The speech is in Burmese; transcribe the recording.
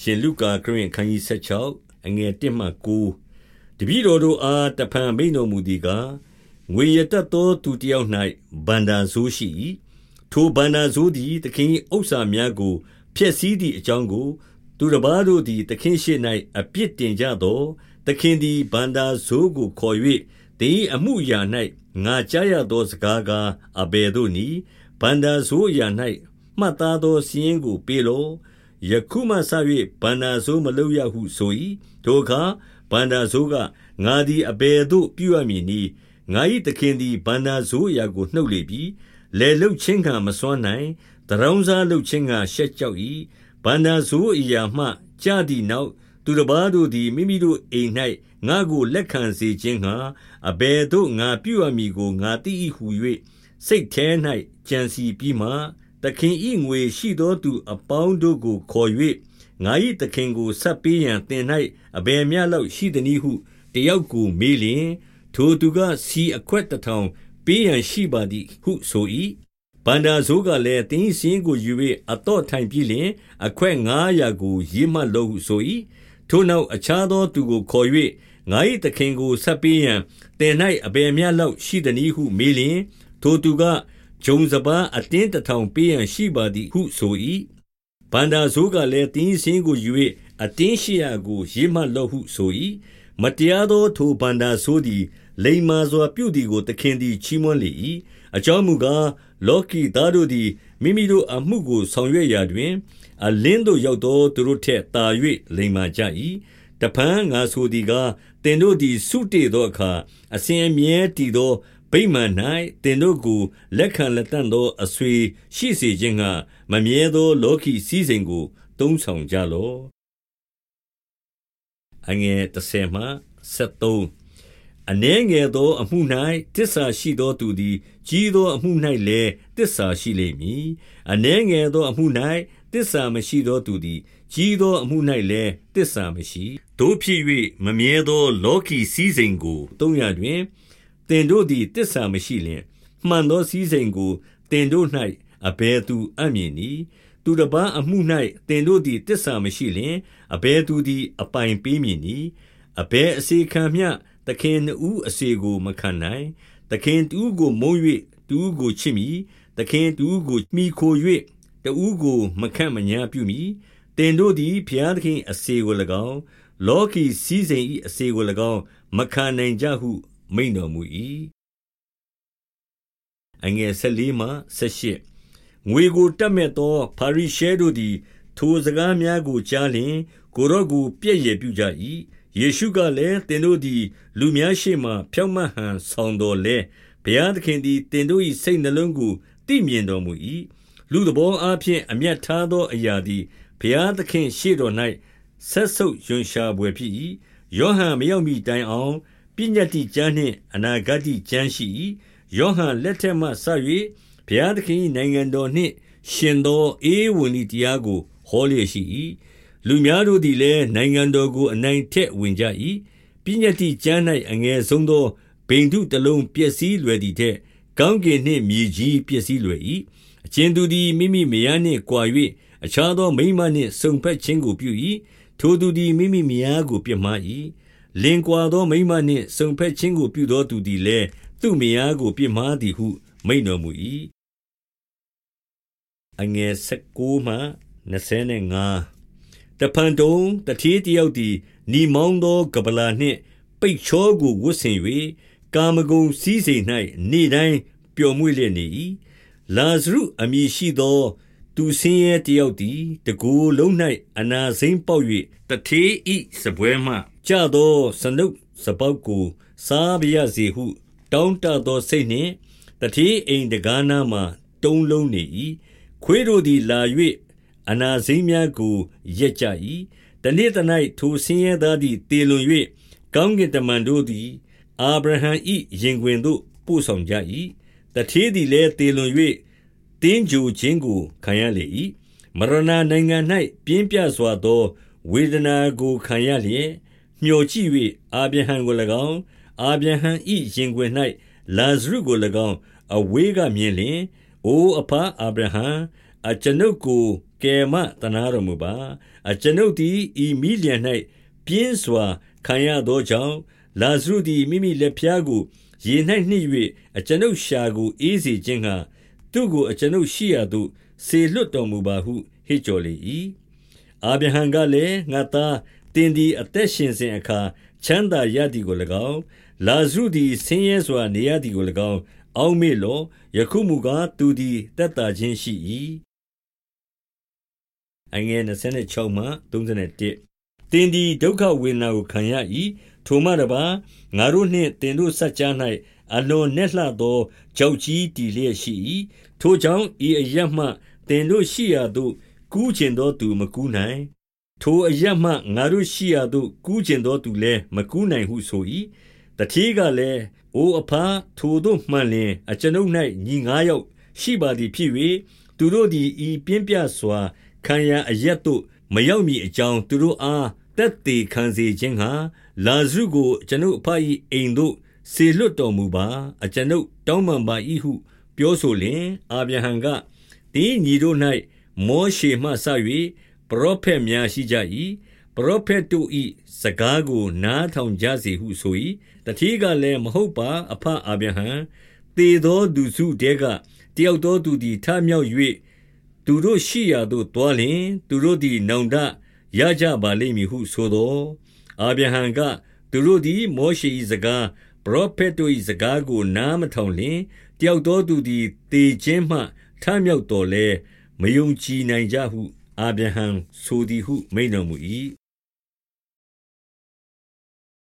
ရှင်လုကာခရစ်အခန်းကြီး16အငယ်1မှ9တပည့်တော်တို့အားတဖန်မိန်တော်မူသည်ကားငွေရတတ်သောသူတယောက်၌ဗန္ဒာဆိုးရှိ၏ထိုဗန္ဒာဆိုးသည်သခင်ဥစ္စာများကိုဖျက်ဆီးသည့်အကြောင်းကို သူတစ်ပါးတို့သည်သခင်ရှိ၌အပြစ်တင်ကြသောသခင်သည်ဗန္ဒာဆိုးကိုခေါ်၍တင်းအမှုရာ၌ငါကြားရသောစကားကားအဘယ်သို့နည်းဗန္ဒာဆိုးရာ၌မှတ်သားသောစီရင်ကိုပေးလော ယခုမှစ၍ဗန္နာဆိုးမလုပ်ရဟုဆို၏ထိုအခါဗန္နာဆိုးကငါသည်အဘယ်သို့ပြုရမည်နည်းငါ၏သခင်သည်ဗန္နာဆိုးအရာကိုနှုတ်လေပြီလေလုတ်ချင်းကမစွမ်းနိုင်တရောင်းစားလုတ်ချင်းကရှက်ကြောက်၏ဗန္နာဆိုးအရာမှကြသည့်နောက်သူတစ်ပါးတို့သည်မိမိတို့အိမ်၌ငါကိုလက်ခံစေခြင်းဟာအဘယ်သို့ငါပြုရမည်ကိုငါသိ၏ဟု၍စိတ်ထဲ၌ကြံစီပြီးမှ သခင်၏ငွေရှိသောသူအပေါင်းတို့ကိုခေါ်၍ငါ၏သခင်ကိုဆက်ပေးရန်သင်၌အဘယ်မျှလောက်ရှိသနည်းဟုတယောက်ကိုမေးလျင်ထိုသူကစီအခွက်တထောင်ပေးရန်ရှိပါသည်ဟုဆို၏ဗန္ဒာဇိုးကလည်းတင်းစင်းကိုယူ၍အတော့ထိုင်ပြီးလျင် အခွက်900ကိုရေးမှတ်လို့ဟုဆို၏ထိုနောက်အခြားသောသူကိုခေါ်၍ငါ၏သခင်ကိုဆက်ပေးရန်တင်၌အဘယ်မျှလောက်ရှိသနည်းဟုမေးလျင် ထိုသူက ဂျုံစပါးအတင်းတထောင်ပေးရန်ရှိပါသည်ဟုဆို၏ဗန္ဒာဇိုးကလည်းတင်းစင်းကိုယူ၍အတင်းရှိရာကိုရေးမှတ်လို့ဟုဆို၏မတရားသောထိုဗန္ဒာဆိုးသည်လိမ္မာစွာပြုသည်ကိုသခင်သည်ချီးမွမ်းလေ၏အကြောင်းမူကားလောကီသားတို့သည်မိမိတို့အမှုကိုဆောင်ရွက်ရာတွင် အလင်းသို့ရောက်သောသူတို့ထက်သာ၍လိမ္မာကြ၏တဖန်ငါဆိုသည်ကားတင်တို့သည်စုတေသောအခါအစဉ်အမြဲတည်သော ဗိမာန်၌တင်တို့ကိုလက်ခံလက်တန့်သောအဆွေရှိစေခြင်းကမမြဲသော လောကီစည်းစိမ်ကိုတုံးဆောင်ကြလော့အငယ်30မှ73အနှဲငယ်သောအမှု၌တစ္ဆာရှိသောသူသည်ကြီးသောအမှု၌လည်းတစ္ဆာရှိလိမ့်မည်အနှဲငယ်သောအမှု၌တစ္ဆာမရှိသောသူသည်ကြီးသောအမှု၌လည်းတစ္ဆာမရှိတို့ဖြစ်၍မမြဲသောလောကီစည်းစိမ်ကိုတုံးရတွင် တင်တို့သည်တစ္ဆာမရှိလျင်မှန်သောစည်းစိမ်ကိုတင်တို့၌အဘယ်သူအမြင်နီသူတစ်ပါးအမှု၌တင်တို့သည်တစ္ဆာမရှိလျင်အဘယ်သူသည်အပိုင်ပေးမည်နီအဘယ်အစေခံမျှသခင်ဦးအစေကိုမခံနိုင်သခင်တူးကိုမုံ၍တူးကိုချစ်မိသခင်တူးကိုမိခို၍တူးကိုမခန့်မညာပြုမိတင်တို့သည်ဘုရားသခင်အစေကို၎င်းလောကီစည်းစိမ်၏အစေကို၎င်းမခံနိုင်ကြဟု မိန်တော်မူ၏အငယ်14မှ18ငွေကိုတတ်မဲ့သောဖာရိရှဲတို့သည်ထိုစကားများကိုကြားလျင်ကိုရော့ကိုပြည့်ရပြုကြ၏ယေရှုကလည်းတင်တို့သည် လူများရှေ့မှဖြောင့်မတ်ဟန်ဆောင်တော်လဲဘုရားသခင်သည်တင်တို့၏စိတ်နှလုံးကိုသိမြင်တော်မူ၏လူသဘောအားဖြင့်အမျက်ထားသောအရာသည်ဘုရားသခင်ရှေ့တော်၌ဆက်ဆုပ်ယွန်ရှာပွေဖြစ်၏ယောဟန်မရောက်မီတိုင်အောင် ပညတ္တိကျမ်းနှင့်အနာဂတ်ကျမ်းရှိ၏ယောဟန်လက်ထက်မှစ၍ဘုရားသခင်၏နိုင်ငံတော်နှင့် ရှင်သောဧဝံဂေလိတရားကိုဟောလျက်ရှိ၏လူများတို့သည်လည်းနိုင်ငံတော်ကိုအနိုင်ထက်ဝင်ကြ၏ပညတ္တိကျမ်း၌အငယ်ဆုံးသောဗိန္ဓုတလုံးပျက်စီးလွယ်သည်ထက်ကောင်းကင်နှင့်မြေကြီးပျက်စီးလွယ်၏အချင်းသူသည်မိမိမယားနှင့်ကြွာ၍အခြားသောမိန်းမနှင့်စုံဘက်ခြင်းကိုပြု၏ထိုသူသည်မိမိမယားကိုပြစ်မှား၏ လင်ကွာသောမိမနှင့်စုံဖက်ခြင်းကိုပြုသောသူသည်လည်းသူ့မယားကိုပြစ်မှားသည်ဟု မိန်တော်မူ၏အငယ်16မှ25တဖန်တုံတထေးတယောက်သည်နီမောင်းသောကပလာနှင့် ပိတ်ချောကိုဝတ်ဆင်၍ကာမဂုံစည်းစိမ်၌နေ့တိုင်းပျော်မွေ့လျက်နေ၏လာဇရုအမည်ရှိသော သူဆင်းရဲတယောက်သည် တကူလုံး၌အနာစိမ့်ပေါက်၍တထေးဤစပွဲမှကြသောစနုပ်စပေါက်ကို စားပါရစေဟု တောင်းတသောစိတ်နှင့်တတိအိမ်တကားနာမှတုံးလုံးနေ၏ခွေးတို့သည်လာ၍အနာစိမ်းများကိုရက်ကြ၏တနေ့တ၌ထိုဆင်းရဲသားသည်တေလွန်၍ကောင်းကင်တမန်တို့သည် အာဗြဟံ၏ရင်ခွင်သို့ ပို့ဆောင်ကြ၏တထေးသည်လည်းတေလွန်၍ တင်းကြိုခြင်းကိုခံရလေ၏မရဏနိုင်ငံ၌ပြင်းပြစွာသော ဝေဒနာကိုခံရလျက်မျှော်ကြည့်၍အာဗြဟံကို၎င်းအာဗြဟံ၏ရင်ခွင်၌လာဇရုကို၎င်းအဝေးကမြင်လျင်အိုအဖအာဗြဟံအကျွန်ုပ်ကိုကယ်မသနာတော်မူပါအကျွန်ုပ်သည်ဤမိလျံ၌ပြင်းစွာခံရသောကြောင့်လာဇရုသည်မိမိလက်ဖျားကိုရေ၌နှစ်၍အကျွန်ုပ်ရှာကိုအေးစေခြင်းဟာ သူ့ကိုအကျွန်ုပ်ရှိရာသို့ဆေလွတ်တော်မူပါဟုဟစ်ကြော်လေ၏အာဗြဟံကလည်းငါသားတင်သည်အသက်ရှင်စဉ်အခါချမ်းသာရသည်ကို၎င်းလာဇရုသည်ဆင်းရဲစွာနေရသည်ကို၎င်းအောက်မေ့လောယခုမူကားသူသည်တက်တာခြင်းရှိ၏အငယ်26မှ31တင်ဒီဒုက္ခဝေဒနာကိုခံရ၏ထိုမှတပါငါတို့နှင့်တင်တို့စัจ जा ၌ အလွန်နှက်လှသောကြောက်ကြီးတည်လျက်ရှိ၏ထိုကြောင့်ဤအရမှတင်တို့ရှိရာသို့ကူးကျင်သောသူမကူးနိုင် ထိုအရမှငါတို့ရှိရာသို့ကူးကျင်သောသူလည်းမကူးနိုင်ဟုဆို၏တတိကလည်းအိုအဖာထိုတို့မှန်လင်အကျွန်ုပ်၌ညီငါးယောက်ရှိပါသည်ဖြစ်၍သူတို့သည်ဤပြင်းပြစွာခံရအရက်သို့မရောက်မီအကြောင်းသူတို့အားတက်သေးခံစေခြင်းဟာလာဇရုကိုကျွန်ုပ်အဖ၏အိမ်သို့ ဆေလွတ်တော်မူပါ အကျွန်ုပ်တောင်းပန်ပါ၏ဟု ပြောဆိုလျင်အာဗြဟံကတင်းညီတို့၌မောရှေမှဆ၍ပရောဖက်များရှိကြ၏ပရောဖက်တို့၏စကားကိုနားထောင်ကြစေဟုဆို၏တတိကလည်းမဟုတ်ပါ အဖအာဗြဟံတေသောသူစုတဲကတယောက်သောသူသည်ထမြောက်၍သူတို့ရှိရာသို့တွားလျင် သူတို့သည်နောင်တရကြပါလိမ့်မည်ဟုဆိုသောအာဗြဟံကသူတို့သည်မောရှေ၏စကား ပရောဖက်တို့၏စကားကို နားမထောင်လျင် တယောက်သောသူသည်တေခြင်းမှ ထမြောက်တော်လဲမယုံကြည်နိုင်ကြဟု အာဗြဟံဆိုသည်ဟု မိန့်တော်မူ၏